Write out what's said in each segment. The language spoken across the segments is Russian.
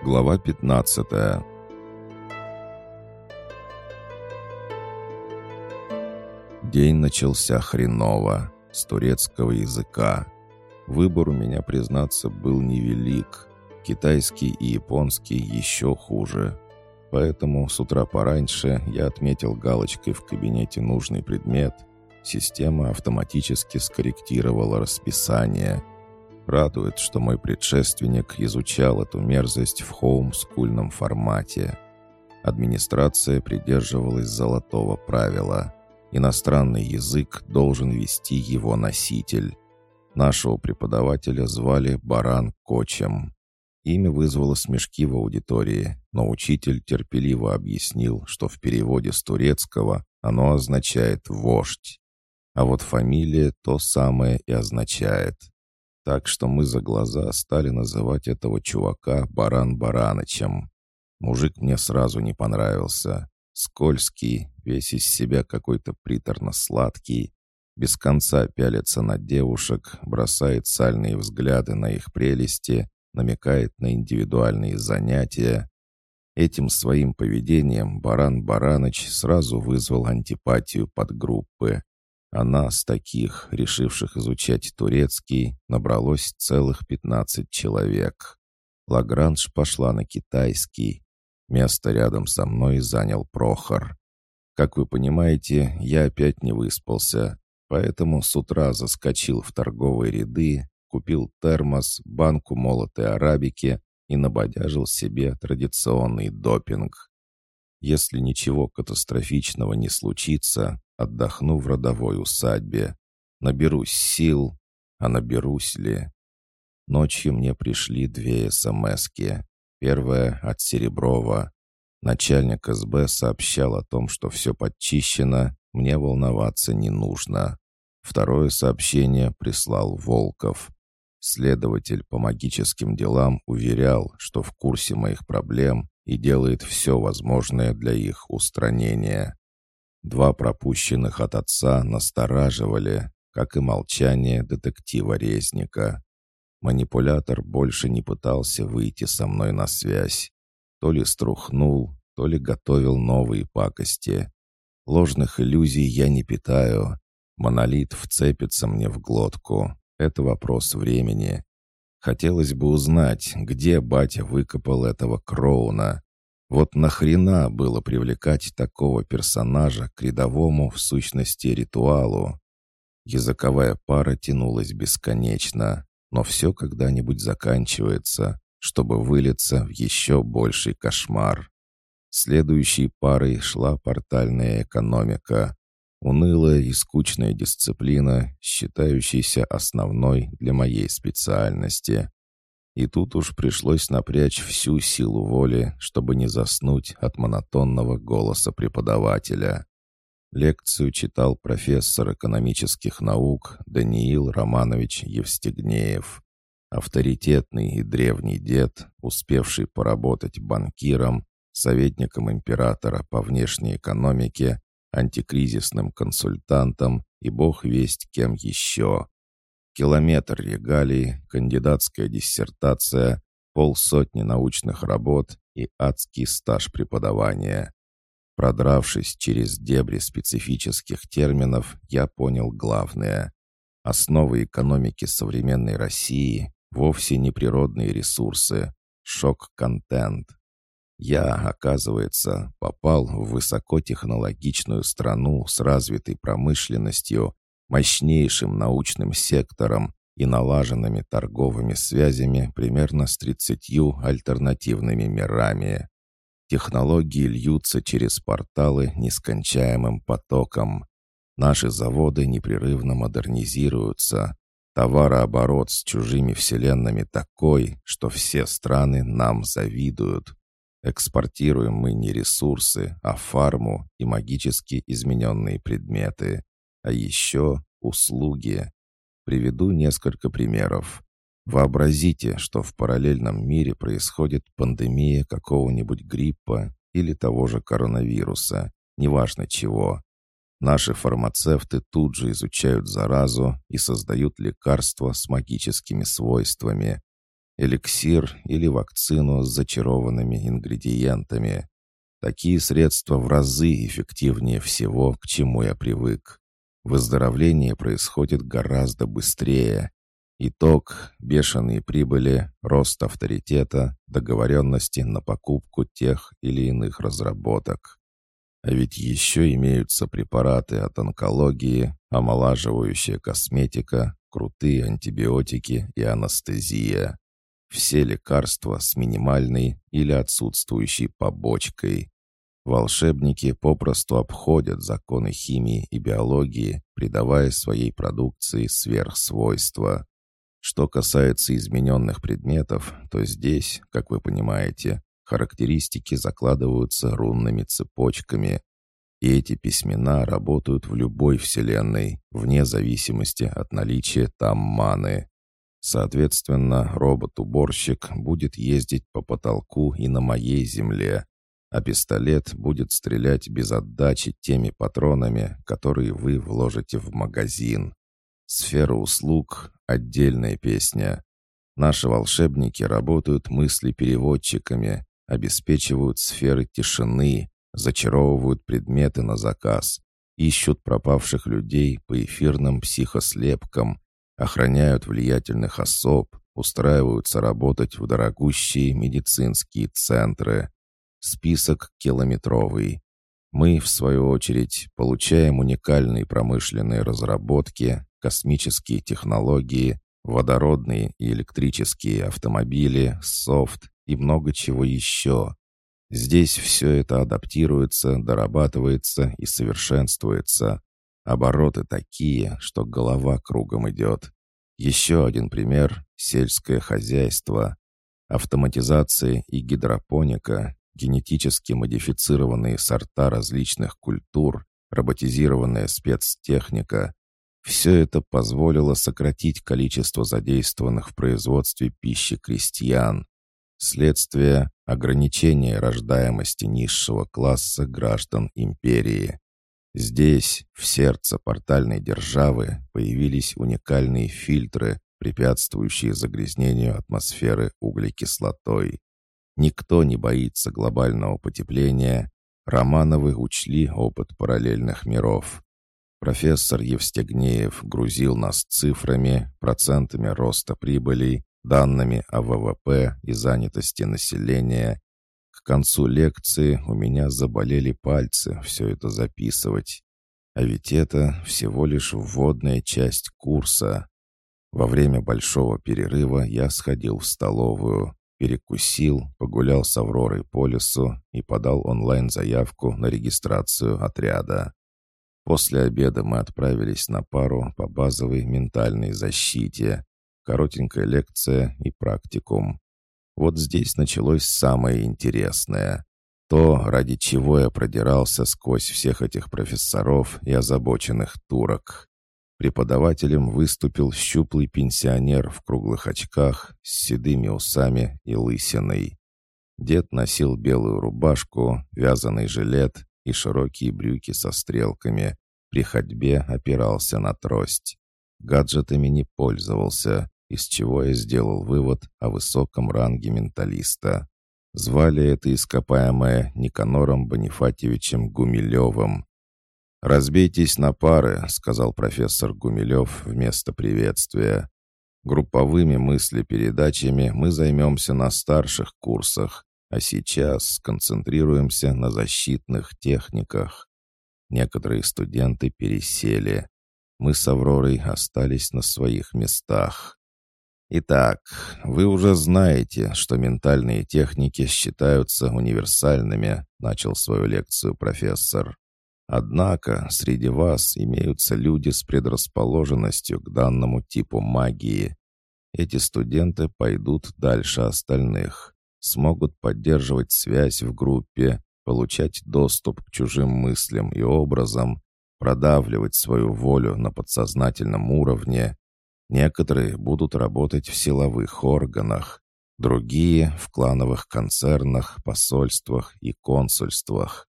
Глава 15 День начался хреново, с турецкого языка. Выбор у меня, признаться, был невелик. Китайский и японский еще хуже. Поэтому с утра пораньше я отметил галочкой в кабинете нужный предмет. Система автоматически скорректировала расписание. Радует, что мой предшественник изучал эту мерзость в хоумскульном формате. Администрация придерживалась золотого правила. Иностранный язык должен вести его носитель. Нашего преподавателя звали Баран Кочем. Имя вызвало смешки в аудитории, но учитель терпеливо объяснил, что в переводе с турецкого оно означает «вождь». А вот фамилия то самое и означает. Так что мы за глаза стали называть этого чувака Баран Баранычем. Мужик мне сразу не понравился. Скользкий, весь из себя какой-то приторно-сладкий, без конца пялится на девушек, бросает сальные взгляды на их прелести намекает на индивидуальные занятия. Этим своим поведением Баран Бараныч сразу вызвал антипатию подгруппы. А нас, таких, решивших изучать турецкий, набралось целых 15 человек. Лагранж пошла на китайский. Место рядом со мной занял Прохор. Как вы понимаете, я опять не выспался, поэтому с утра заскочил в торговые ряды, купил термос, банку молотой арабики и набодяжил себе традиционный допинг. Если ничего катастрофичного не случится, отдохну в родовой усадьбе. Наберусь сил, а наберусь ли? Ночью мне пришли две СМСки. Первая от Сереброва. Начальник СБ сообщал о том, что все подчищено, мне волноваться не нужно. Второе сообщение прислал Волков. Следователь по магическим делам уверял, что в курсе моих проблем и делает все возможное для их устранения. Два пропущенных от отца настораживали, как и молчание детектива-резника. Манипулятор больше не пытался выйти со мной на связь. То ли струхнул, то ли готовил новые пакости. Ложных иллюзий я не питаю. Монолит вцепится мне в глотку. Это вопрос времени. Хотелось бы узнать, где батя выкопал этого Кроуна. Вот нахрена было привлекать такого персонажа к рядовому, в сущности, ритуалу? Языковая пара тянулась бесконечно, но все когда-нибудь заканчивается, чтобы вылиться в еще больший кошмар. Следующей парой шла портальная экономика, Унылая и скучная дисциплина, считающаяся основной для моей специальности. И тут уж пришлось напрячь всю силу воли, чтобы не заснуть от монотонного голоса преподавателя. Лекцию читал профессор экономических наук Даниил Романович Евстигнеев. Авторитетный и древний дед, успевший поработать банкиром, советником императора по внешней экономике антикризисным консультантом и бог весть кем еще. Километр регалий, кандидатская диссертация, полсотни научных работ и адский стаж преподавания. Продравшись через дебри специфических терминов, я понял главное. Основы экономики современной России вовсе не природные ресурсы, шок-контент. Я, оказывается, попал в высокотехнологичную страну с развитой промышленностью, мощнейшим научным сектором и налаженными торговыми связями примерно с 30 альтернативными мирами. Технологии льются через порталы нескончаемым потоком. Наши заводы непрерывно модернизируются. Товарооборот с чужими вселенными такой, что все страны нам завидуют. Экспортируем мы не ресурсы, а фарму и магически измененные предметы. А еще услуги. Приведу несколько примеров. Вообразите, что в параллельном мире происходит пандемия какого-нибудь гриппа или того же коронавируса, неважно чего. Наши фармацевты тут же изучают заразу и создают лекарства с магическими свойствами. эликсир или вакцину с зачарованными ингредиентами. Такие средства в разы эффективнее всего, к чему я привык. Выздоровление происходит гораздо быстрее. Итог – бешеные прибыли, рост авторитета, договоренности на покупку тех или иных разработок. А ведь еще имеются препараты от онкологии, омолаживающая косметика, крутые антибиотики и анестезия. Все лекарства с минимальной или отсутствующей побочкой. Волшебники попросту обходят законы химии и биологии, придавая своей продукции сверхсвойства. Что касается измененных предметов, то здесь, как вы понимаете, характеристики закладываются рунными цепочками. И эти письмена работают в любой вселенной, вне зависимости от наличия там маны. Соответственно, робот-уборщик будет ездить по потолку и на моей земле, а пистолет будет стрелять без отдачи теми патронами, которые вы вложите в магазин. Сфера услуг — отдельная песня. Наши волшебники работают мысли-переводчиками, обеспечивают сферы тишины, зачаровывают предметы на заказ, ищут пропавших людей по эфирным психослепкам, охраняют влиятельных особ, устраиваются работать в дорогущие медицинские центры. Список километровый. Мы, в свою очередь, получаем уникальные промышленные разработки, космические технологии, водородные и электрические автомобили, софт и много чего еще. Здесь все это адаптируется, дорабатывается и совершенствуется. Обороты такие, что голова кругом идет. Еще один пример — сельское хозяйство. Автоматизация и гидропоника, генетически модифицированные сорта различных культур, роботизированная спецтехника — все это позволило сократить количество задействованных в производстве пищи крестьян. Следствие — ограничения рождаемости низшего класса граждан империи. Здесь, в сердце портальной державы, появились уникальные фильтры, препятствующие загрязнению атмосферы углекислотой. Никто не боится глобального потепления. Романовы учли опыт параллельных миров. Профессор Евстигнеев грузил нас цифрами, процентами роста прибылей, данными о ВВП и занятости населения. К концу лекции у меня заболели пальцы все это записывать. А ведь это всего лишь вводная часть курса. Во время большого перерыва я сходил в столовую, перекусил, погулял с Авророй по лесу и подал онлайн-заявку на регистрацию отряда. После обеда мы отправились на пару по базовой ментальной защите, коротенькая лекция и практикум. Вот здесь началось самое интересное. То, ради чего я продирался сквозь всех этих профессоров и озабоченных турок. Преподавателем выступил щуплый пенсионер в круглых очках с седыми усами и лысиной. Дед носил белую рубашку, вязаный жилет и широкие брюки со стрелками. При ходьбе опирался на трость. Гаджетами не пользовался, из чего я сделал вывод о высоком ранге менталиста. Звали это ископаемое Никанором Бонифатьевичем Гумилевым. «Разбейтесь на пары», — сказал профессор Гумилев вместо приветствия. «Групповыми мыслепередачами мы займемся на старших курсах, а сейчас сконцентрируемся на защитных техниках». Некоторые студенты пересели. Мы с Авророй остались на своих местах. Итак, вы уже знаете, что ментальные техники считаются универсальными, начал свою лекцию профессор. Однако среди вас имеются люди с предрасположенностью к данному типу магии. Эти студенты пойдут дальше остальных, смогут поддерживать связь в группе, получать доступ к чужим мыслям и образам, продавливать свою волю на подсознательном уровне, Некоторые будут работать в силовых органах, другие — в клановых концернах, посольствах и консульствах.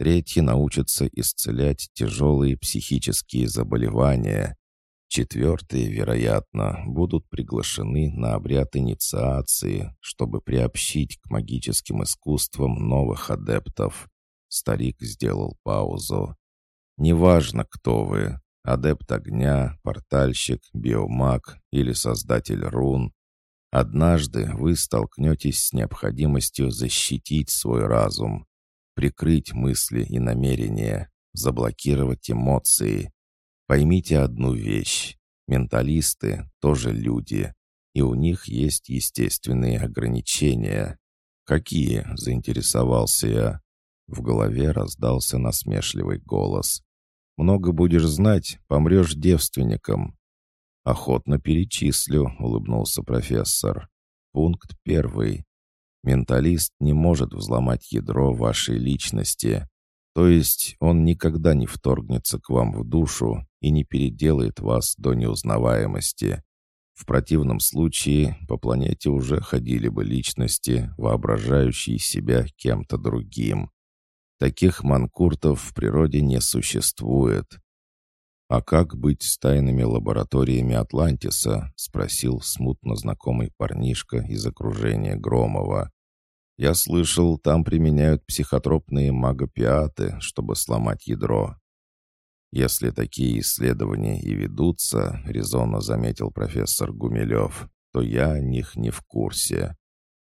Третьи научатся исцелять тяжелые психические заболевания. Четвертые, вероятно, будут приглашены на обряд инициации, чтобы приобщить к магическим искусствам новых адептов. Старик сделал паузу. «Неважно, кто вы, адепт огня, портальщик, биомаг или создатель рун, однажды вы столкнетесь с необходимостью защитить свой разум, прикрыть мысли и намерения, заблокировать эмоции. Поймите одну вещь. Менталисты тоже люди, и у них есть естественные ограничения. «Какие?» — заинтересовался я. В голове раздался насмешливый голос. «Много будешь знать, помрешь девственником». «Охотно перечислю», — улыбнулся профессор. «Пункт первый. Менталист не может взломать ядро вашей личности. То есть он никогда не вторгнется к вам в душу и не переделает вас до неузнаваемости. В противном случае по планете уже ходили бы личности, воображающие себя кем-то другим. Таких манкуртов в природе не существует. «А как быть с тайными лабораториями Атлантиса?» — спросил смутно знакомый парнишка из окружения Громова. Я слышал, там применяют психотропные магопиаты, чтобы сломать ядро. Если такие исследования и ведутся, резонно заметил профессор Гумилев, то я о них не в курсе.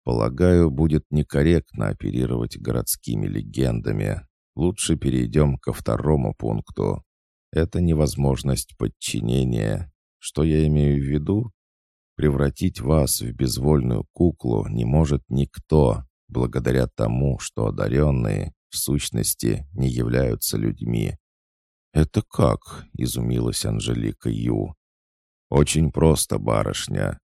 Полагаю, будет некорректно оперировать городскими легендами. Лучше перейдем ко второму пункту. Это невозможность подчинения. Что я имею в виду? Превратить вас в безвольную куклу не может никто, благодаря тому, что одаренные, в сущности, не являются людьми. «Это как?» — изумилась Анжелика Ю. «Очень просто, барышня.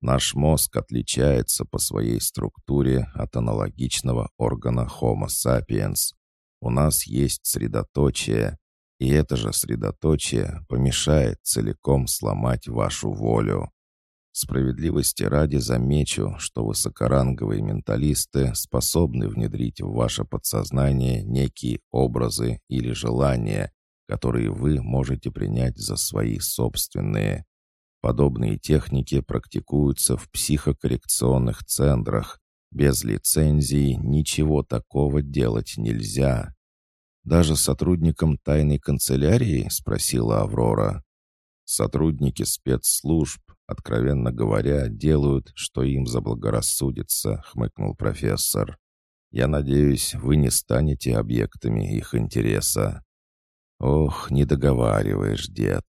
Наш мозг отличается по своей структуре от аналогичного органа Homo sapiens. У нас есть средоточие, и это же средоточие помешает целиком сломать вашу волю. Справедливости ради замечу, что высокоранговые менталисты способны внедрить в ваше подсознание некие образы или желания, которые вы можете принять за свои собственные. Подобные техники практикуются в психокоррекционных центрах. Без лицензии ничего такого делать нельзя. «Даже сотрудникам тайной канцелярии?» — спросила Аврора. «Сотрудники спецслужб откровенно говоря, делают, что им заблагорассудится», — хмыкнул профессор. «Я надеюсь, вы не станете объектами их интереса». «Ох, не договариваешь, дед.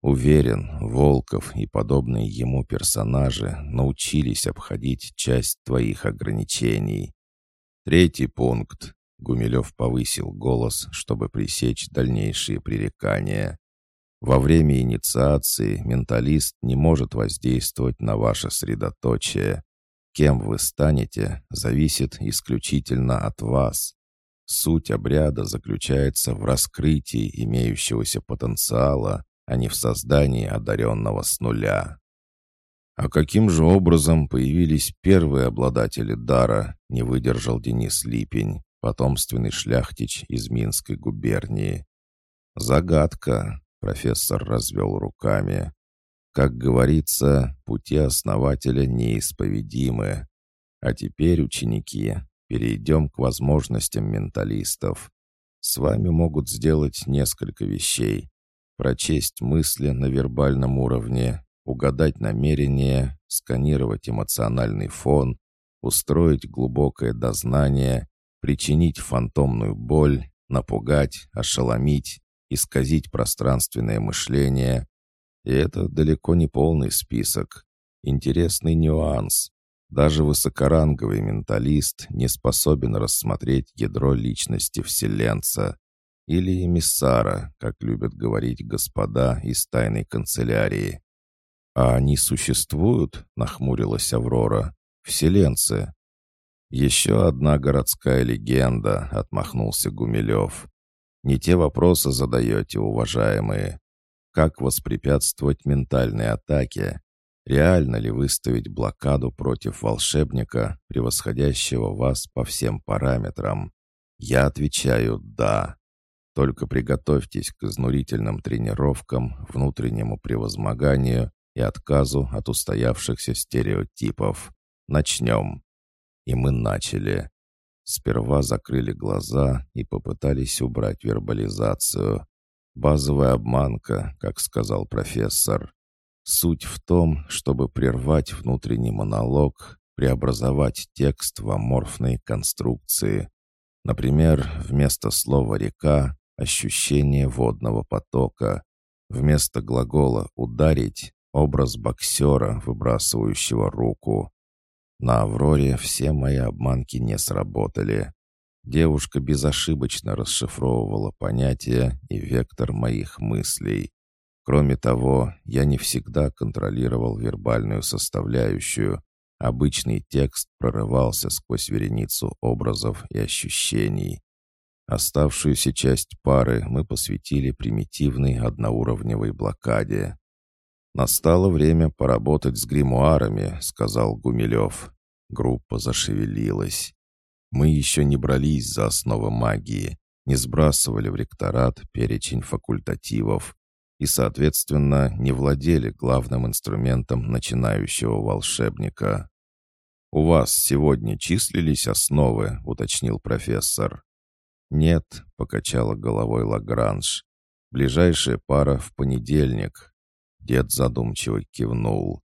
Уверен, Волков и подобные ему персонажи научились обходить часть твоих ограничений. Третий пункт. Гумилев повысил голос, чтобы пресечь дальнейшие пререкания. Во время инициации менталист не может воздействовать на ваше средоточие. Кем вы станете, зависит исключительно от вас. Суть обряда заключается в раскрытии имеющегося потенциала, а не в создании одаренного с нуля. А каким же образом появились первые обладатели дара, не выдержал Денис Липень, потомственный шляхтич из Минской губернии. Загадка, Профессор развел руками. Как говорится, пути основателя неисповедимы. А теперь, ученики, перейдем к возможностям менталистов. С вами могут сделать несколько вещей. Прочесть мысли на вербальном уровне, угадать намерения, сканировать эмоциональный фон, устроить глубокое дознание, причинить фантомную боль, напугать, ошеломить, исказить пространственное мышление. И это далеко не полный список. Интересный нюанс. Даже высокоранговый менталист не способен рассмотреть ядро личности Вселенца или эмиссара, как любят говорить господа из тайной канцелярии. «А они существуют?» — нахмурилась Аврора. «Вселенцы». «Еще одна городская легенда», — отмахнулся Гумилев. Не те вопросы задаете, уважаемые. Как воспрепятствовать ментальной атаке? Реально ли выставить блокаду против волшебника, превосходящего вас по всем параметрам? Я отвечаю «да». Только приготовьтесь к изнурительным тренировкам, внутреннему превозмоганию и отказу от устоявшихся стереотипов. Начнем. И мы начали. Сперва закрыли глаза и попытались убрать вербализацию. Базовая обманка, как сказал профессор. Суть в том, чтобы прервать внутренний монолог, преобразовать текст в аморфные конструкции. Например, вместо слова «река» — ощущение водного потока. Вместо глагола «ударить» — образ боксера, выбрасывающего руку. На «Авроре» все мои обманки не сработали. Девушка безошибочно расшифровывала понятия и вектор моих мыслей. Кроме того, я не всегда контролировал вербальную составляющую. Обычный текст прорывался сквозь вереницу образов и ощущений. Оставшуюся часть пары мы посвятили примитивной одноуровневой блокаде. «Настало время поработать с гримуарами», — сказал Гумилев. Группа зашевелилась. Мы еще не брались за основы магии, не сбрасывали в ректорат перечень факультативов и, соответственно, не владели главным инструментом начинающего волшебника. «У вас сегодня числились основы?» — уточнил профессор. «Нет», — покачала головой Лагранж. «Ближайшая пара в понедельник. Дед задумчиво кивнул.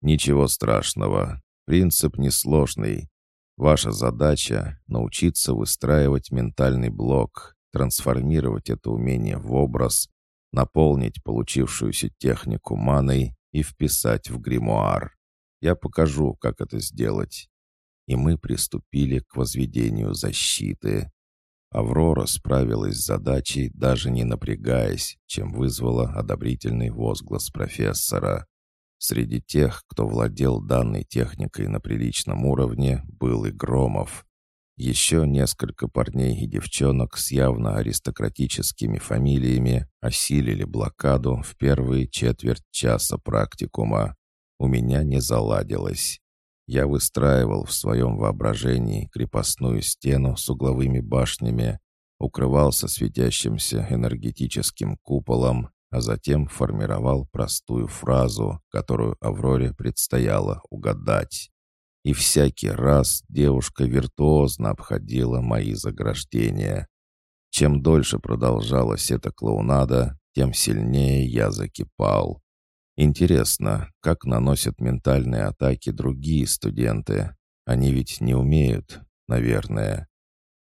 «Ничего страшного. Принцип несложный. Ваша задача — научиться выстраивать ментальный блок, трансформировать это умение в образ, наполнить получившуюся технику маной и вписать в гримуар. Я покажу, как это сделать». И мы приступили к возведению защиты. Аврора справилась с задачей, даже не напрягаясь, чем вызвала одобрительный возглас профессора. Среди тех, кто владел данной техникой на приличном уровне, был и Громов. Еще несколько парней и девчонок с явно аристократическими фамилиями осилили блокаду в первые четверть часа практикума. У меня не заладилось. Я выстраивал в своем воображении крепостную стену с угловыми башнями, укрывался светящимся энергетическим куполом, а затем формировал простую фразу, которую Авроре предстояло угадать. И всякий раз девушка виртуозно обходила мои заграждения. Чем дольше продолжалась эта клоунада, тем сильнее я закипал. Интересно, как наносят ментальные атаки другие студенты? Они ведь не умеют, наверное.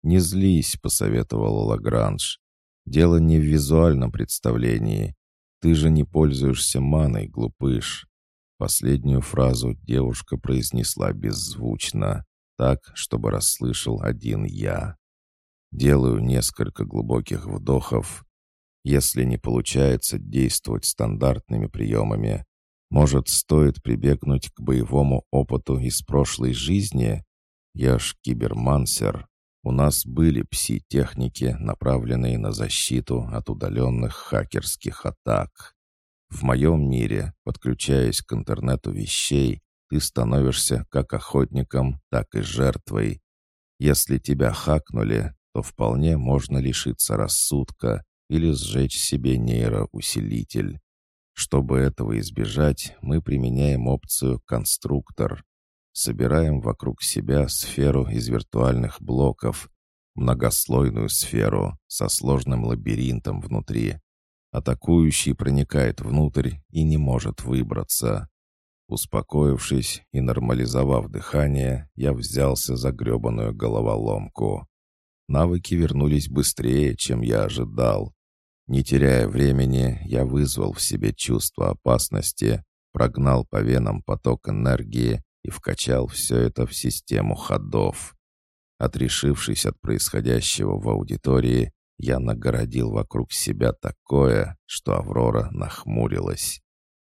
«Не злись», — посоветовала Лагранж. «Дело не в визуальном представлении. Ты же не пользуешься маной, глупыш». Последнюю фразу девушка произнесла беззвучно, так, чтобы расслышал один я. Делаю несколько глубоких вдохов если не получается действовать стандартными приемами, может, стоит прибегнуть к боевому опыту из прошлой жизни? Я ж кибермансер. У нас были пси-техники, направленные на защиту от удаленных хакерских атак. В моем мире, подключаясь к интернету вещей, ты становишься как охотником, так и жертвой. Если тебя хакнули, то вполне можно лишиться рассудка или сжечь себе нейроусилитель. Чтобы этого избежать, мы применяем опцию «Конструктор». Собираем вокруг себя сферу из виртуальных блоков, многослойную сферу со сложным лабиринтом внутри. Атакующий проникает внутрь и не может выбраться. Успокоившись и нормализовав дыхание, я взялся за гребаную головоломку. Навыки вернулись быстрее, чем я ожидал. Не теряя времени, я вызвал в себе чувство опасности, прогнал по венам поток энергии и вкачал все это в систему ходов. Отрешившись от происходящего в аудитории, я нагородил вокруг себя такое, что Аврора нахмурилась.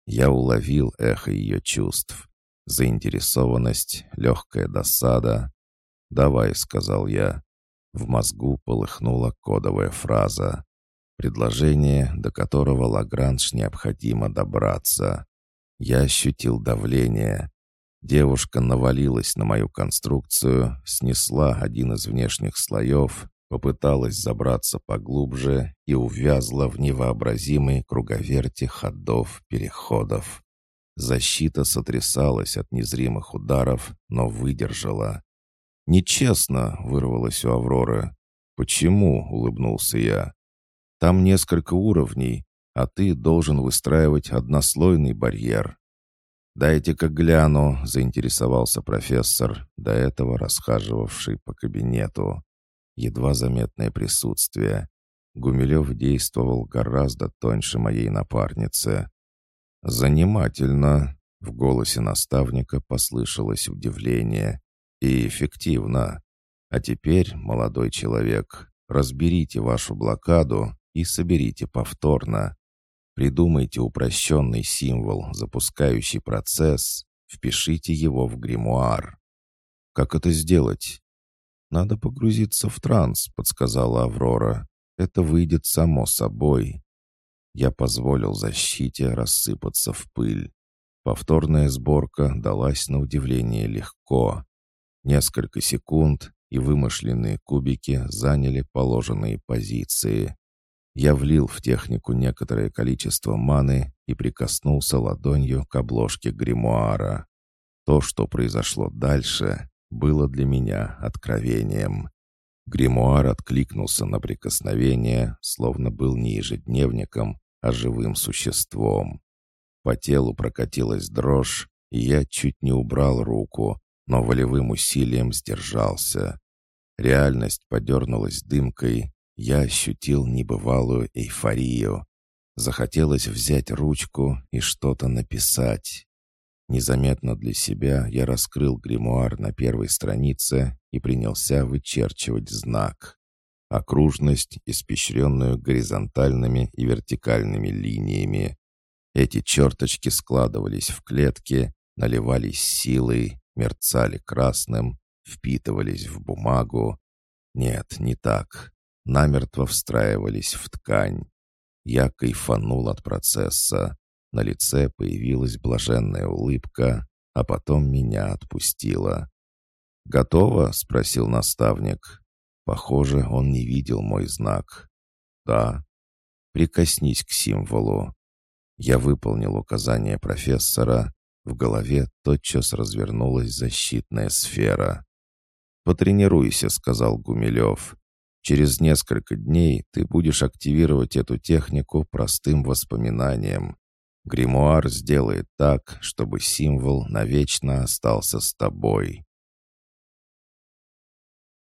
Я уловил эхо ее чувств. Заинтересованность, легкая досада. «Давай», — сказал я. В мозгу полыхнула кодовая фраза. Предложение, до которого Лагранж необходимо добраться. Я ощутил давление. Девушка навалилась на мою конструкцию, снесла один из внешних слоев попыталась забраться поглубже и увязла в невообразимой круговерти ходов, переходов. Защита сотрясалась от незримых ударов, но выдержала. «Нечестно!» — вырвалось у Авроры. «Почему?» — улыбнулся я. «Там несколько уровней, а ты должен выстраивать однослойный барьер». «Дайте-ка гляну», — заинтересовался профессор, до этого расхаживавший по кабинету. Едва заметное присутствие. Гумилев действовал гораздо тоньше моей напарницы. «Занимательно», — в голосе наставника послышалось удивление. «И эффективно. А теперь, молодой человек, разберите вашу блокаду и соберите повторно. Придумайте упрощенный символ, запускающий процесс, впишите его в гримуар. Как это сделать? Надо погрузиться в транс, подсказала Аврора. Это выйдет само собой. Я позволил защите рассыпаться в пыль. Повторная сборка далась на удивление легко. Несколько секунд, и вымышленные кубики заняли положенные позиции. Я влил в технику некоторое количество маны и прикоснулся ладонью к обложке гримуара. То, что произошло дальше, было для меня откровением. Гримуар откликнулся на прикосновение, словно был не ежедневником, а живым существом. По телу прокатилась дрожь, и я чуть не убрал руку, но волевым усилием сдержался. Реальность подернулась дымкой, я ощутил небывалую эйфорию. Захотелось взять ручку и что-то написать. Незаметно для себя я раскрыл гримуар на первой странице и принялся вычерчивать знак. Окружность, испещренную горизонтальными и вертикальными линиями. Эти черточки складывались в клетки, наливались силой, мерцали красным, впитывались в бумагу. Нет, не так намертво встраивались в ткань. Я кайфанул от процесса. На лице появилась блаженная улыбка, а потом меня отпустило. «Готово?» — спросил наставник. Похоже, он не видел мой знак. «Да». «Прикоснись к символу». Я выполнил указание профессора. В голове тотчас развернулась защитная сфера. «Потренируйся», — сказал Гумилев. Через несколько дней ты будешь активировать эту технику простым воспоминанием. Гримуар сделает так, чтобы символ навечно остался с тобой.